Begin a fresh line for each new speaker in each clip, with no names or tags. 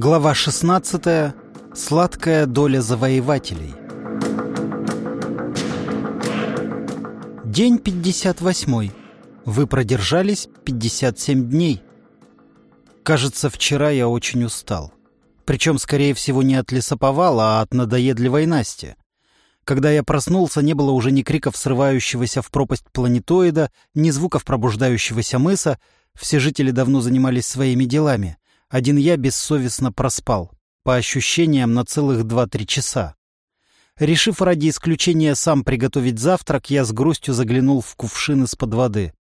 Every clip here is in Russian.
Глава 16. Сладкая доля завоевателей. День 58. Вы продержались 57 дней. Кажется, вчера я очень устал. Причем, скорее всего, не от лесоповала, а от надоедливой Насти. Когда я проснулся, не было уже ни криков срывающегося в пропасть планетоида, ни звуков пробуждающегося мыса. Все жители давно занимались своими делами. Один я бессовестно проспал. По ощущениям, на целых два-три часа. Решив ради исключения сам приготовить завтрак, я с грустью заглянул в кувшин из-под воды.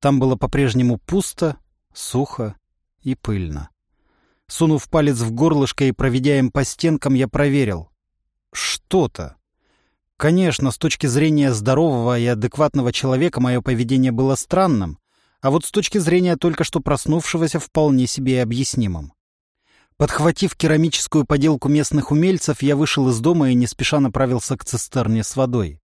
Там было по-прежнему пусто, сухо и пыльно. Сунув палец в горлышко и проведя им по стенкам, я проверил. Что-то. Конечно, с точки зрения здорового и адекватного человека мое поведение было странным, а вот с точки зрения только что проснувшегося вполне себе объяснимым. Подхватив керамическую поделку местных умельцев, я вышел из дома и не спеша направился к цистерне с водой.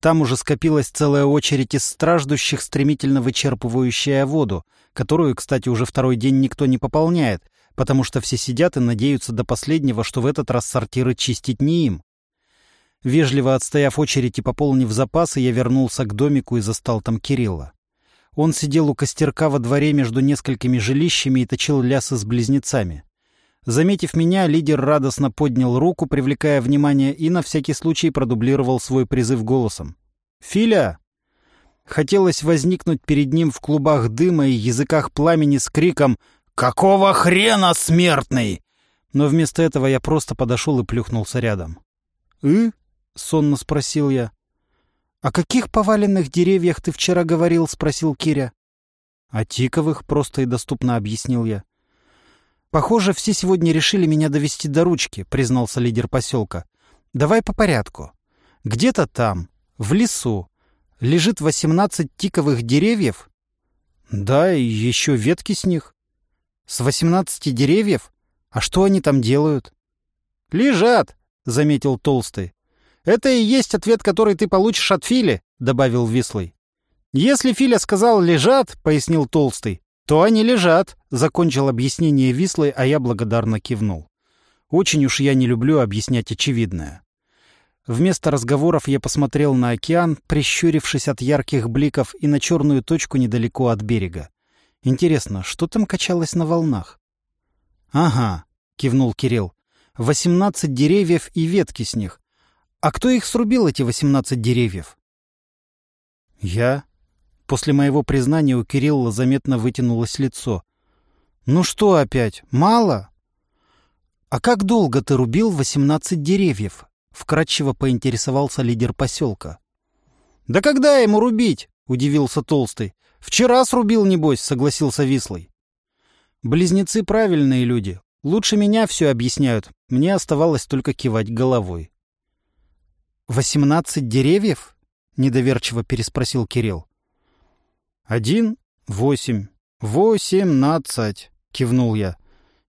Там уже скопилась целая очередь из страждущих, стремительно вычерпывающая воду, которую, кстати, уже второй день никто не пополняет, потому что все сидят и надеются до последнего, что в этот раз сортиры чистить не им. Вежливо отстояв очередь и пополнив запасы, я вернулся к домику и застал там Кирилла. Он сидел у костерка во дворе между несколькими жилищами и точил лясы с близнецами. Заметив меня, лидер радостно поднял руку, привлекая внимание, и на всякий случай продублировал свой призыв голосом. «Филя!» Хотелось возникнуть перед ним в клубах дыма и языках пламени с криком «Какого хрена, смертный?» Но вместо этого я просто подошел и плюхнулся рядом. «И?» — сонно спросил я. «О каких поваленных деревьях ты вчера говорил?» — спросил Киря. «О тиковых», — просто и доступно объяснил я. «Похоже, все сегодня решили меня довести до ручки», — признался лидер поселка. «Давай по порядку. Где-то там, в лесу, лежит восемнадцать тиковых деревьев?» «Да, и еще ветки с них». «С восемнадцати деревьев? А что они там делают?» «Лежат», — заметил Толстый. «Это и есть ответ, который ты получишь от Фили», — добавил Вислый. «Если Филя сказал «лежат», — пояснил Толстый, — «то они лежат», — закончил объяснение Вислый, а я благодарно кивнул. Очень уж я не люблю объяснять очевидное. Вместо разговоров я посмотрел на океан, прищурившись от ярких бликов и на черную точку недалеко от берега. Интересно, что там качалось на волнах? «Ага», — кивнул Кирилл. «Восемнадцать деревьев и ветки с них. А кто их срубил, эти восемнадцать деревьев? Я. После моего признания у Кирилла заметно вытянулось лицо. Ну что опять, мало? А как долго ты рубил восемнадцать деревьев? Вкратчиво поинтересовался лидер поселка. Да когда ему рубить? Удивился Толстый. Вчера срубил, небось, согласился Вислый. Близнецы правильные люди. Лучше меня все объясняют. Мне оставалось только кивать головой. «Восемнадцать деревьев?» — недоверчиво переспросил Кирилл. «Один, восемь, восемнадцать», — кивнул я.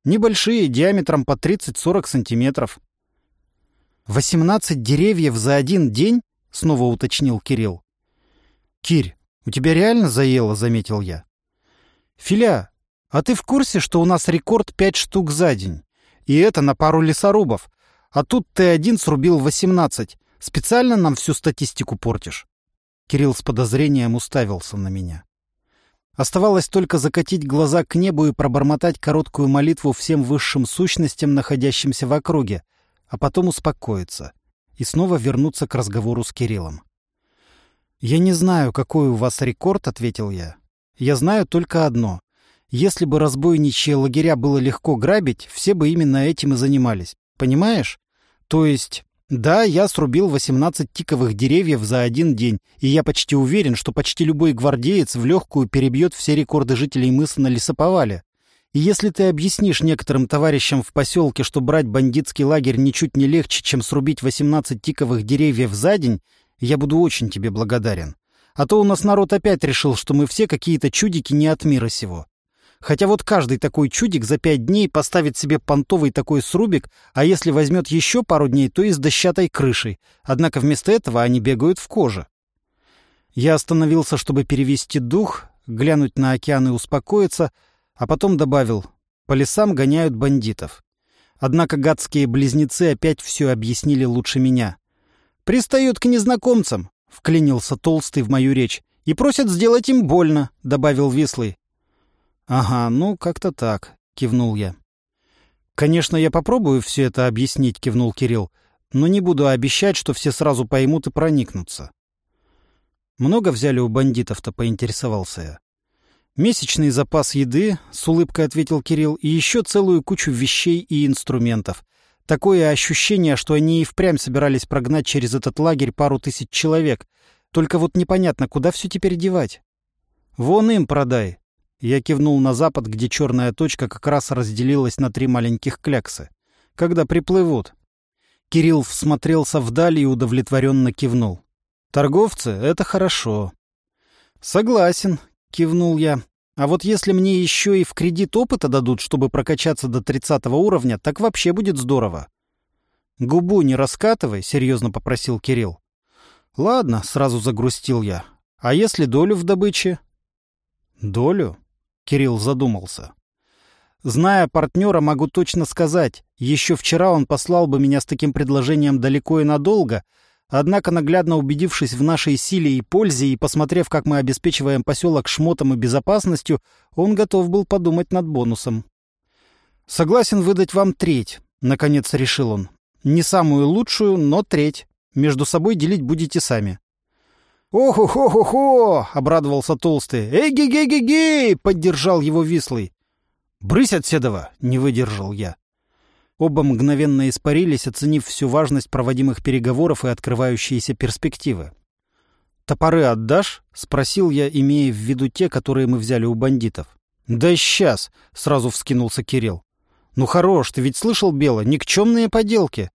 «Небольшие, диаметром по тридцать-сорок сантиметров». «Восемнадцать деревьев за один день?» — снова уточнил Кирилл. «Кирь, у тебя реально заело?» — заметил я. «Филя, а ты в курсе, что у нас рекорд пять штук за день? И это на пару лесорубов. А тут ты один срубил восемнадцать. Специально нам всю статистику портишь?» Кирилл с подозрением уставился на меня. Оставалось только закатить глаза к небу и пробормотать короткую молитву всем высшим сущностям, находящимся в округе, а потом успокоиться и снова вернуться к разговору с Кириллом. «Я не знаю, какой у вас рекорд», — ответил я. «Я знаю только одно. Если бы разбойничьи лагеря было легко грабить, все бы именно этим и занимались. Понимаешь? То есть да, я срубил 18 тиковых деревьев за один день, и я почти уверен, что почти любой гвардеец в легкую перебьет все рекорды жителей мыса на лесоповале. И если ты объяснишь некоторым товарищам в поселке, что брать бандитский лагерь ничуть не легче, чем срубить 18 тиковых деревьев за день, я буду очень тебе благодарен. А то у нас народ опять решил, что мы все какие-то чудики не от мира сего. Хотя вот каждый такой чудик за пять дней поставит себе понтовый такой срубик, а если возьмет еще пару дней, то и с дощатой крышей. Однако вместо этого они бегают в коже. Я остановился, чтобы перевести дух, глянуть на океан и успокоиться, а потом добавил, по лесам гоняют бандитов. Однако гадские близнецы опять все объяснили лучше меня. «Пристают к незнакомцам», — вклинился Толстый в мою речь. «И просят сделать им больно», — добавил Вислый. «Ага, ну, как-то так», — кивнул я. «Конечно, я попробую все это объяснить», — кивнул Кирилл, «но не буду обещать, что все сразу поймут и проникнутся». «Много взяли у бандитов-то?» — поинтересовался я. «Месячный запас еды», — с улыбкой ответил Кирилл, «и еще целую кучу вещей и инструментов. Такое ощущение, что они и впрямь собирались прогнать через этот лагерь пару тысяч человек. Только вот непонятно, куда все теперь девать. «Вон им продай!» Я кивнул на запад, где черная точка как раз разделилась на три маленьких кляксы. «Когда приплывут?» Кирилл всмотрелся вдаль и удовлетворенно кивнул. «Торговцы — это хорошо». «Согласен», — кивнул я. А вот если мне еще и в кредит опыта дадут, чтобы прокачаться до тридцатого уровня, так вообще будет здорово. «Губу не раскатывай», — серьезно попросил Кирилл. «Ладно», — сразу загрустил я. «А если долю в добыче?» «Долю?» — Кирилл задумался. «Зная партнера, могу точно сказать. Еще вчера он послал бы меня с таким предложением далеко и надолго, Однако, наглядно убедившись в нашей силе и пользе и посмотрев, как мы обеспечиваем поселок шмотом и безопасностью, он готов был подумать над бонусом. «Согласен выдать вам треть», — наконец решил он. «Не самую лучшую, но треть. Между собой делить будете сами». «Ох-хо-хо-хо!» — обрадовался Толстый. «Эй-гей-гей-гей-гей!» — поддержал его Вислый. «Брысь от Седова!» — не выдержал я. Оба мгновенно испарились, оценив всю важность проводимых переговоров и открывающиеся перспективы. «Топоры отдашь?» — спросил я, имея в виду те, которые мы взяли у бандитов. «Да сейчас!» — сразу вскинулся Кирилл. «Ну хорош, ты ведь слышал, Бело, никчемные поделки!»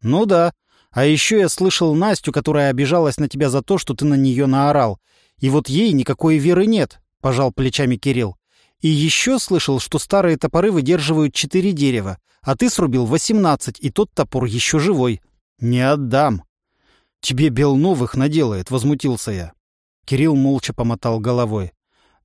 «Ну да. А еще я слышал Настю, которая обижалась на тебя за то, что ты на нее наорал. И вот ей никакой веры нет», — пожал плечами Кирилл. «И еще слышал, что старые топоры выдерживают четыре дерева, а ты срубил восемнадцать, и тот топор еще живой. Не отдам. Тебе бел новых наделает, возмутился я. Кирилл молча помотал головой.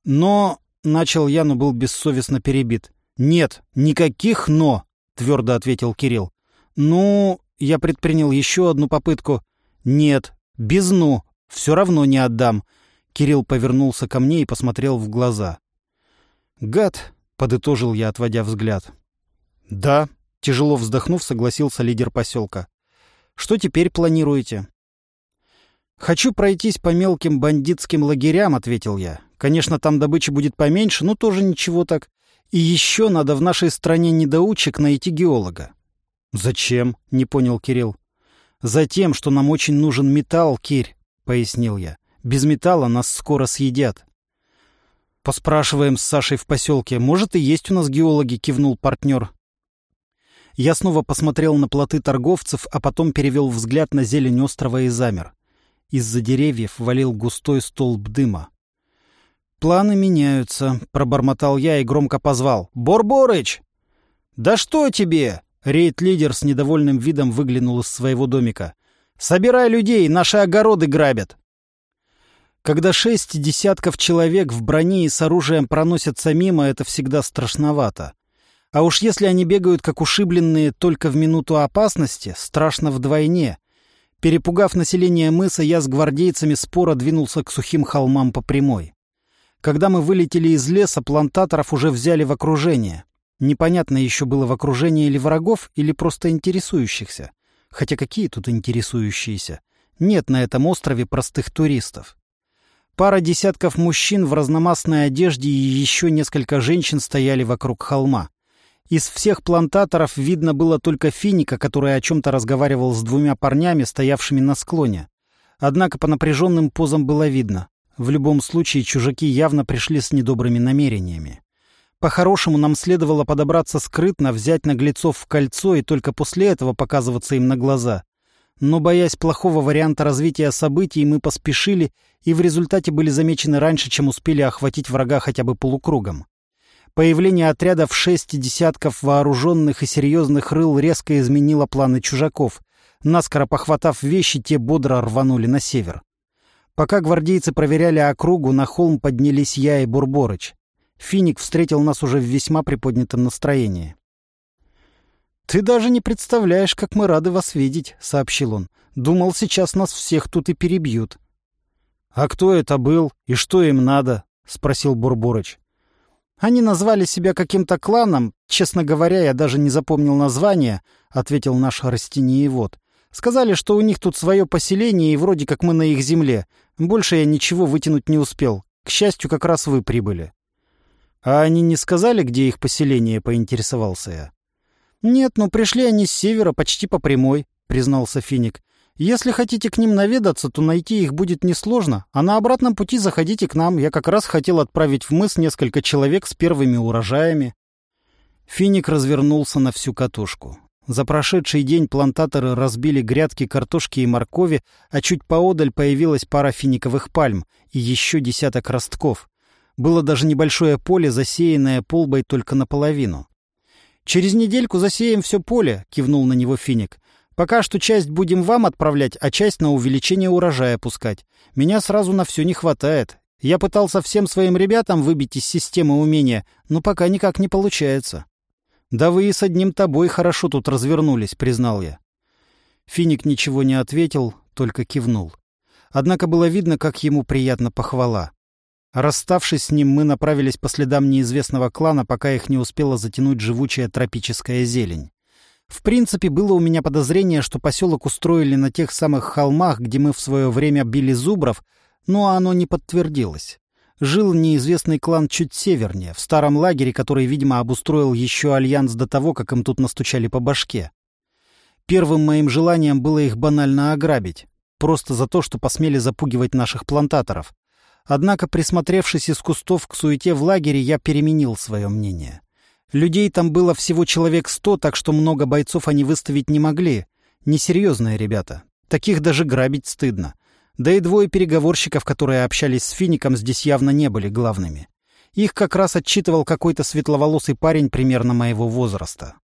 Но, начал я, но был бессовестно перебит. Нет, никаких «но», твердо ответил Кирилл. Ну, я предпринял еще одну попытку. Нет, без «ну», все равно не отдам. Кирилл повернулся ко мне и посмотрел в глаза. «Гад», — подытожил я, отводя взгляд. «Да», — тяжело вздохнув, согласился лидер поселка. «Что теперь планируете?» «Хочу пройтись по мелким бандитским лагерям», — ответил я. «Конечно, там добычи будет поменьше, но тоже ничего так. И еще надо в нашей стране недоучек найти геолога». «Зачем?» — не понял Кирилл. «Затем, что нам очень нужен металл, Кирь», — пояснил я. «Без металла нас скоро съедят». «Поспрашиваем с Сашей в поселке. Может, и есть у нас геологи», — кивнул партнер. Я снова посмотрел на плоты торговцев, а потом перевел взгляд на зелень острова и замер. Из-за деревьев валил густой столб дыма. «Планы меняются», — пробормотал я и громко позвал. «Борборыч!» «Да что тебе?» — рейд-лидер с недовольным видом выглянул из своего домика. «Собирай людей, наши огороды грабят!» Когда шесть десятков человек в броне и с оружием проносятся мимо, это всегда страшновато. А уж если они бегают как ушибленные только в минуту опасности, страшно вдвойне. Перепугав население мыса, я с гвардейцами спора двинулся к сухим холмам по прямой. Когда мы вылетели из леса, плантаторов уже взяли в окружение. Непонятно еще было в окружении или врагов, или просто интересующихся. Хотя какие тут интересующиеся? Нет на этом острове простых туристов. Пара десятков мужчин в разномастной одежде и еще несколько женщин стояли вокруг холма. Из всех плантаторов видно было только финика, который о чем-то разговаривал с двумя парнями, стоявшими на склоне. Однако по напряженным позам было видно. В любом случае чужаки явно пришли с недобрыми намерениями. По-хорошему нам следовало подобраться скрытно, взять наглецов в кольцо и только после этого показываться им на глаза. Но, боясь плохого варианта развития событий, мы поспешили и в результате были замечены раньше, чем успели охватить врага хотя бы полукругом. Появление отряда в шесть десятков вооруженных и серьезных рыл резко изменило планы чужаков. Наскоро похватав вещи, те бодро рванули на север. Пока гвардейцы проверяли округу, на холм поднялись я и Бурборыч. Финик встретил нас уже в весьма приподнятом настроении. «Ты даже не представляешь, как мы рады вас видеть», — сообщил он. «Думал, сейчас нас всех тут и перебьют». «А кто это был и что им надо?» — спросил Бурборыч. «Они назвали себя каким-то кланом. Честно говоря, я даже не запомнил название», — ответил наш растениевод. «Сказали, что у них тут свое поселение, и вроде как мы на их земле. Больше я ничего вытянуть не успел. К счастью, как раз вы прибыли». «А они не сказали, где их поселение?» — поинтересовался я. «Нет, но пришли они с севера почти по прямой», — признался Финик. «Если хотите к ним наведаться, то найти их будет несложно, а на обратном пути заходите к нам. Я как раз хотел отправить в мыс несколько человек с первыми урожаями». Финик развернулся на всю катушку. За прошедший день плантаторы разбили грядки картошки и моркови, а чуть поодаль появилась пара финиковых пальм и еще десяток ростков. Было даже небольшое поле, засеянное полбой только наполовину. «Через недельку засеем все поле», — кивнул на него Финик. «Пока что часть будем вам отправлять, а часть на увеличение урожая пускать. Меня сразу на все не хватает. Я пытался всем своим ребятам выбить из системы умения, но пока никак не получается». «Да вы и с одним тобой хорошо тут развернулись», — признал я. Финик ничего не ответил, только кивнул. Однако было видно, как ему приятна похвала. Расставшись с ним, мы направились по следам неизвестного клана, пока их не успела затянуть живучая тропическая зелень. В принципе, было у меня подозрение, что поселок устроили на тех самых холмах, где мы в свое время били зубров, но оно не подтвердилось. Жил неизвестный клан чуть севернее, в старом лагере, который, видимо, обустроил еще альянс до того, как им тут настучали по башке. Первым моим желанием было их банально ограбить, просто за то, что посмели запугивать наших плантаторов. Однако, присмотревшись из кустов к суете в лагере, я переменил свое мнение. Людей там было всего человек сто, так что много бойцов они выставить не могли. Несерьезные ребята. Таких даже грабить стыдно. Да и двое переговорщиков, которые общались с Фиником, здесь явно не были главными. Их как раз отчитывал какой-то светловолосый парень примерно моего возраста.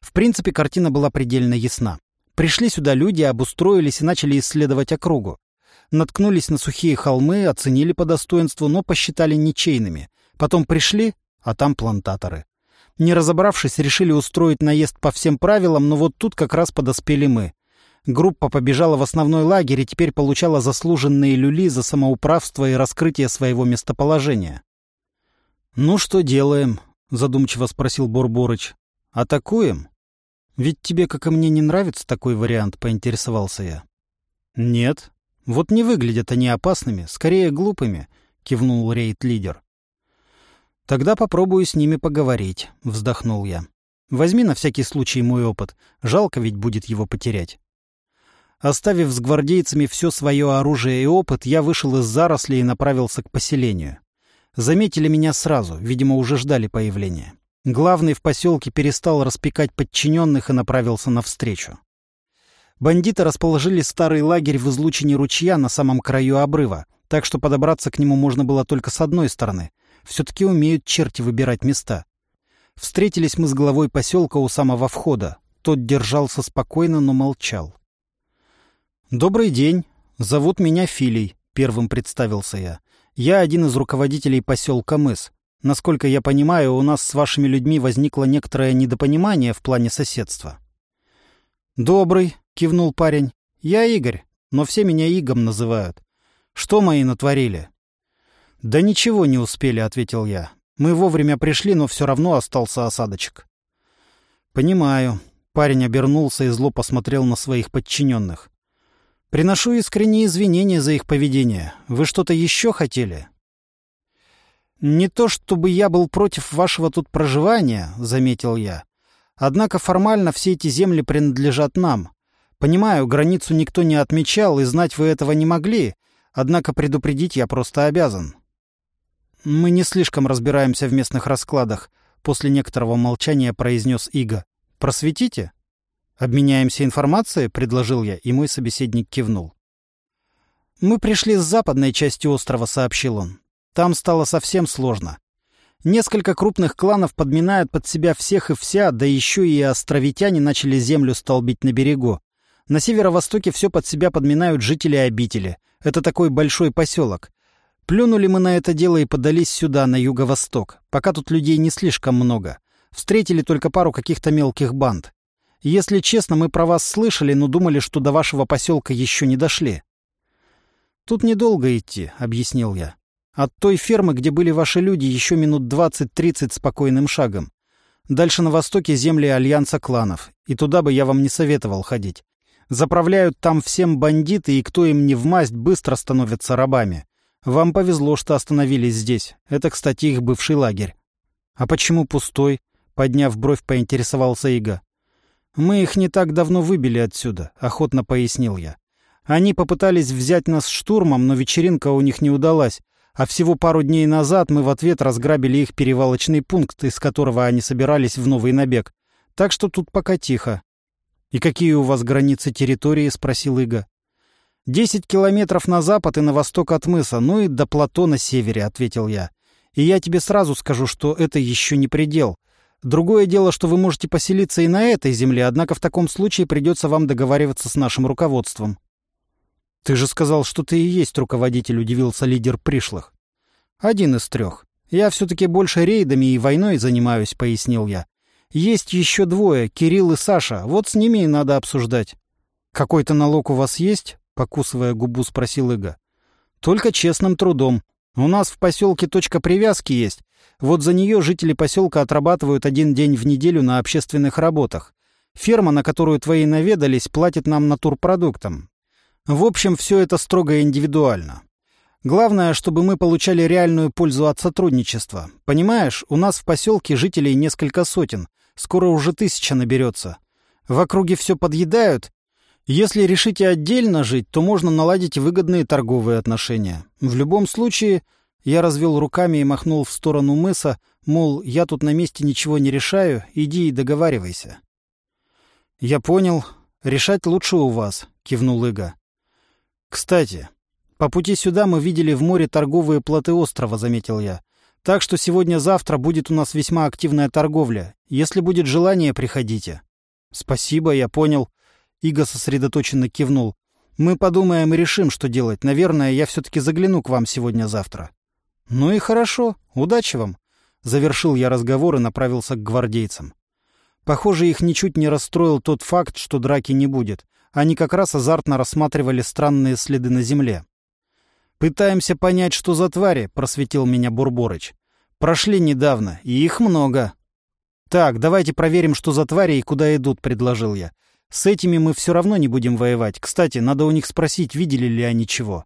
В принципе, картина была предельно ясна. Пришли сюда люди, обустроились и начали исследовать округу наткнулись на сухие холмы, оценили по достоинству, но посчитали ничейными. Потом пришли, а там плантаторы. Не разобравшись, решили устроить наезд по всем правилам, но вот тут как раз подоспели мы. Группа побежала в основной лагерь и теперь получала заслуженные люли за самоуправство и раскрытие своего местоположения. «Ну что делаем?» — задумчиво спросил Бурборыч. «Атакуем?» «Ведь тебе, как и мне, не нравится такой вариант», — поинтересовался я. «Нет», «Вот не выглядят они опасными, скорее глупыми», — кивнул рейд-лидер. «Тогда попробую с ними поговорить», — вздохнул я. «Возьми на всякий случай мой опыт. Жалко ведь будет его потерять». Оставив с гвардейцами все свое оружие и опыт, я вышел из зарослей и направился к поселению. Заметили меня сразу, видимо, уже ждали появления. Главный в поселке перестал распекать подчиненных и направился навстречу. Бандиты расположили старый лагерь в излучине ручья на самом краю обрыва, так что подобраться к нему можно было только с одной стороны. Все-таки умеют черти выбирать места. Встретились мы с главой поселка у самого входа. Тот держался спокойно, но молчал. «Добрый день. Зовут меня Филий», — первым представился я. «Я один из руководителей поселка Мыс. Насколько я понимаю, у нас с вашими людьми возникло некоторое недопонимание в плане соседства». «Добрый», — кивнул парень. «Я Игорь, но все меня Игом называют. Что мои натворили?» «Да ничего не успели», — ответил я. «Мы вовремя пришли, но все равно остался осадочек». «Понимаю». Парень обернулся и зло посмотрел на своих подчиненных. «Приношу искренние извинения за их поведение. Вы что-то еще хотели?» «Не то чтобы я был против вашего тут проживания», — заметил я. «Однако формально все эти земли принадлежат нам. Понимаю, границу никто не отмечал, и знать вы этого не могли, однако предупредить я просто обязан. Мы не слишком разбираемся в местных раскладах, после некоторого молчания произнес Иго. Просветите? Обменяемся информацией, предложил я, и мой собеседник кивнул. Мы пришли с западной части острова, сообщил он. Там стало совсем сложно. Несколько крупных кланов подминают под себя всех и вся, да еще и островитяне начали землю столбить на берегу. На северо-востоке все под себя подминают жители обители. Это такой большой поселок. Плюнули мы на это дело и подались сюда, на юго-восток. Пока тут людей не слишком много. Встретили только пару каких-то мелких банд. Если честно, мы про вас слышали, но думали, что до вашего поселка еще не дошли. Тут недолго идти, объяснил я. От той фермы, где были ваши люди, еще минут двадцать-тридцать спокойным шагом. Дальше на востоке земли Альянса кланов, и туда бы я вам не советовал ходить. Заправляют там всем бандиты, и кто им не в масть, быстро становятся рабами. Вам повезло, что остановились здесь. Это, кстати, их бывший лагерь. А почему пустой? Подняв бровь, поинтересовался Ига. «Мы их не так давно выбили отсюда», — охотно пояснил я. «Они попытались взять нас штурмом, но вечеринка у них не удалась, а всего пару дней назад мы в ответ разграбили их перевалочный пункт, из которого они собирались в новый набег. Так что тут пока тихо». «И какие у вас границы территории?» — спросил Ига. «Десять километров на запад и на восток от мыса, ну и до плато на севере», — ответил я. «И я тебе сразу скажу, что это еще не предел. Другое дело, что вы можете поселиться и на этой земле, однако в таком случае придется вам договариваться с нашим руководством. Ты же сказал, что ты и есть руководитель, удивился лидер пришлых. Один из трех. Я все-таки больше рейдами и войной занимаюсь, пояснил я. Есть еще двое, Кирилл и Саша. Вот с ними и надо обсуждать. Какой-то налог у вас есть? Покусывая губу, спросил Ига. Только честным трудом. У нас в поселке точка привязки есть. Вот за нее жители поселка отрабатывают один день в неделю на общественных работах. Ферма, на которую твои наведались, платит нам натурпродуктом. В общем, все это строго индивидуально. Главное, чтобы мы получали реальную пользу от сотрудничества. Понимаешь, у нас в поселке жителей несколько сотен. Скоро уже тысяча наберется. В округе все подъедают, если решите отдельно жить, то можно наладить выгодные торговые отношения. В любом случае, я развел руками и махнул в сторону мыса, мол, я тут на месте ничего не решаю, иди и договаривайся. «Я понял. Решать лучше у вас», — кивнул Ига. «Кстати, по пути сюда мы видели в море торговые плоты острова», — заметил я. «Так что сегодня-завтра будет у нас весьма активная торговля. Если будет желание, приходите». «Спасибо, я понял», Иго сосредоточенно кивнул. «Мы подумаем и решим, что делать. Наверное, я все-таки загляну к вам сегодня-завтра». «Ну и хорошо. Удачи вам!» Завершил я разговор и направился к гвардейцам. Похоже, их ничуть не расстроил тот факт, что драки не будет. Они как раз азартно рассматривали странные следы на земле. «Пытаемся понять, что за твари», — просветил меня Бурборыч. «Прошли недавно, и их много». «Так, давайте проверим, что за твари и куда идут», — предложил я. С этими мы все равно не будем воевать. Кстати, надо у них спросить, видели ли они чего.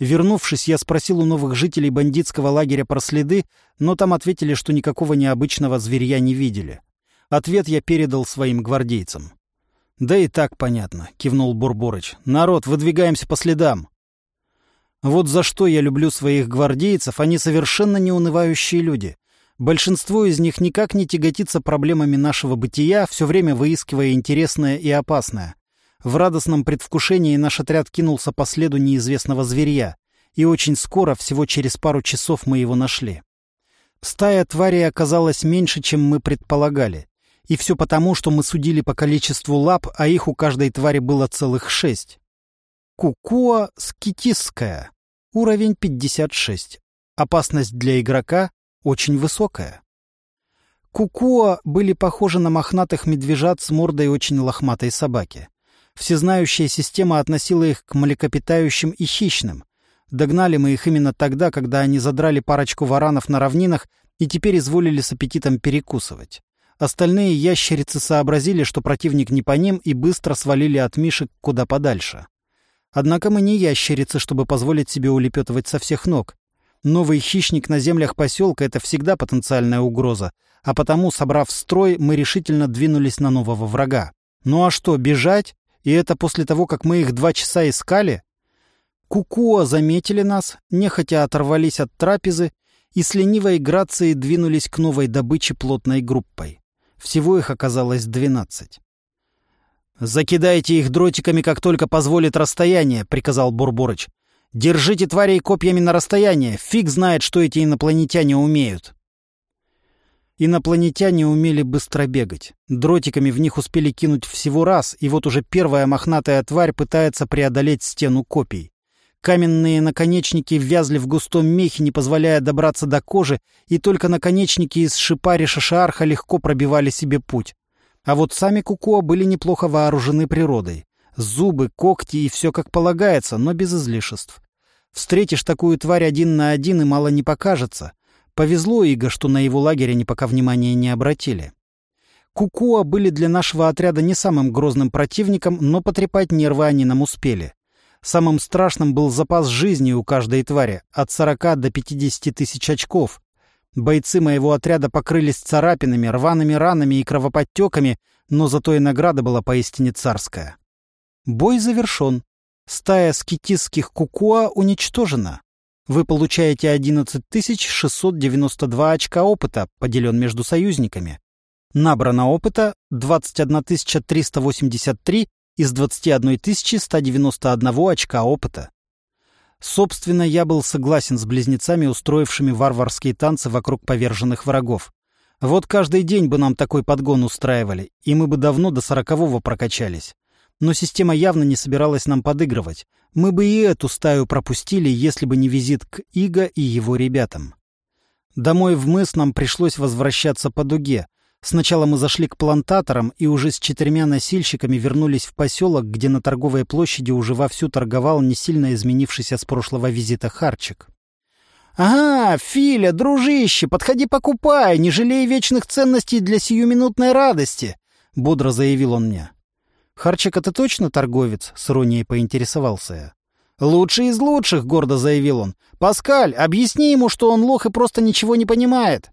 Вернувшись, я спросил у новых жителей бандитского лагеря про следы, но там ответили, что никакого необычного зверья не видели. Ответ я передал своим гвардейцам. «Да и так понятно», — кивнул Бурборыч. «Народ, выдвигаемся по следам». Вот за что я люблю своих гвардейцев, они совершенно неунывающие люди. Большинство из них никак не тяготится проблемами нашего бытия, все время выискивая интересное и опасное. В радостном предвкушении наш отряд кинулся по следу неизвестного зверя, и очень скоро, всего через пару часов, мы его нашли. Стая тварей оказалась меньше, чем мы предполагали. И все потому, что мы судили по количеству лап, а их у каждой твари было целых шесть. Кукуа скитисская. Уровень 56. Опасность для игрока очень высокая. Кукуа были похожи на мохнатых медвежат с мордой очень лохматой собаки. Всезнающая система относила их к млекопитающим и хищным. Догнали мы их именно тогда, когда они задрали парочку варанов на равнинах и теперь изволили с аппетитом перекусывать. Остальные ящерицы сообразили, что противник не по ним, и быстро свалили от мишек куда подальше. Однако мы не ящерицы, чтобы позволить себе улепетывать со всех ног. Новый хищник на землях поселка — это всегда потенциальная угроза, а потому, собрав строй, мы решительно двинулись на нового врага. Ну а что, бежать? И это после того, как мы их два часа искали? Кукуа заметили нас, нехотя оторвались от трапезы и с ленивой грацией двинулись к новой добыче плотной группой. Всего их оказалось двенадцать. «Закидайте их дротиками, как только позволит расстояние», — приказал Бурборыч. Держите тварей копьями на расстояние. Фиг знает, что эти инопланетяне умеют. Инопланетяне умели быстро бегать. Дротиками в них успели кинуть всего раз, и вот уже первая мохнатая тварь пытается преодолеть стену копий. Каменные наконечники ввязли в густом мехе, не позволяя добраться до кожи, и только наконечники из шипари шашаарха легко пробивали себе путь. А вот сами кукуа были неплохо вооружены природой. Зубы, когти и все как полагается, но без излишеств. Встретишь такую тварь один на один и мало не покажется. Повезло Иго, что на его лагере они пока внимания не обратили. Кукуа были для нашего отряда не самым грозным противником, но потрепать нервы они нам успели. Самым страшным был запас жизни у каждой твари — от 40 до 50 тысяч очков. Бойцы моего отряда покрылись царапинами, рваными ранами и кровоподтеками, но зато и награда была поистине царская. Бой завершен. Стая скитистских кукуа уничтожена. Вы получаете 11 692 очка опыта, поделен между союзниками. Набрано опыта 21 383 из 21 191 очка опыта. Собственно, я был согласен с близнецами, устроившими варварские танцы вокруг поверженных врагов. Вот каждый день бы нам такой подгон устраивали, и мы бы давно до сорокового прокачались. Но система явно не собиралась нам подыгрывать. Мы бы и эту стаю пропустили, если бы не визит к Иго и его ребятам. Домой в мыс нам пришлось возвращаться по дуге, Сначала мы зашли к плантаторам и уже с четырьмя носильщиками вернулись в поселок, где на торговой площади уже вовсю торговал не сильно изменившийся с прошлого визита Харчик. «Ага, Филя, дружище, подходи покупай, не жалей вечных ценностей для сиюминутной радости», — бодро заявил он мне. «Харчик, ты точно торговец?» — с иронией поинтересовался я. «Лучший из лучших», — гордо заявил он. «Паскаль, объясни ему, что он лох и просто ничего не понимает».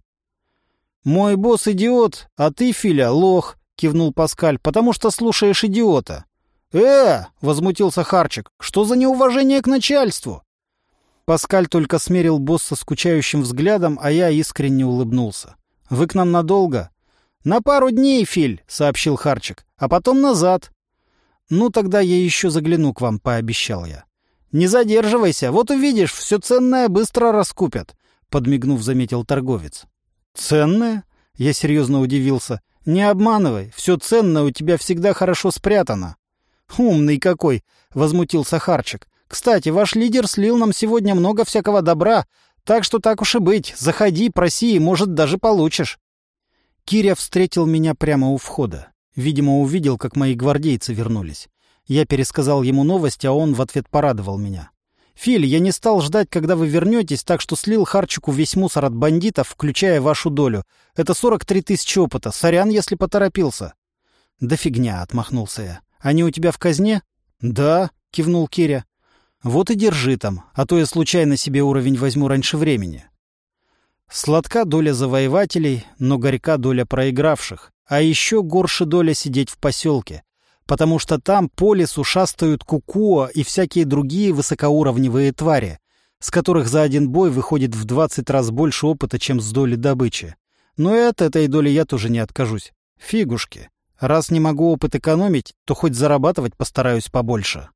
«Мой босс идиот, а ты, Филя, лох», — кивнул Паскаль, — «потому что слушаешь идиота». «Э!» — возмутился Харчик. «Что за неуважение к начальству?» Паскаль только смерил босса скучающим взглядом, а я искренне улыбнулся. «Вы к нам надолго?» «На пару дней, Филь», — сообщил Харчик, — «а потом назад». «Ну, тогда я еще загляну к вам», — пообещал я. «Не задерживайся, вот увидишь, все ценное быстро раскупят», — подмигнув, заметил торговец. «Ценное?» — я серьезно удивился. «Не обманывай, все ценное у тебя всегда хорошо спрятано». «Умный какой!» — возмутился Харчик. «Кстати, ваш лидер слил нам сегодня много всякого добра, так что так уж и быть, заходи, проси, и, может, даже получишь». Киря встретил меня прямо у входа. Видимо, увидел, как мои гвардейцы вернулись. Я пересказал ему новость, а он в ответ порадовал меня. «Филь, я не стал ждать, когда вы вернетесь, так что слил Харчику весь мусор от бандитов, включая вашу долю. Это 43 тысячи опыта. Сорян, если поторопился». «Да фигня», — отмахнулся я. «Они у тебя в казне?» «Да», — кивнул Киря. «Вот и держи там, а то я случайно себе уровень возьму раньше времени». Сладка доля завоевателей, но горька доля проигравших. А еще горше доля сидеть в поселке потому что там по лесу шастают кукуа и всякие другие высокоуровневые твари, с которых за один бой выходит в 20 раз больше опыта, чем с доли добычи. Но и от этой доли я тоже не откажусь. Фигушки. Раз не могу опыт экономить, то хоть зарабатывать постараюсь побольше.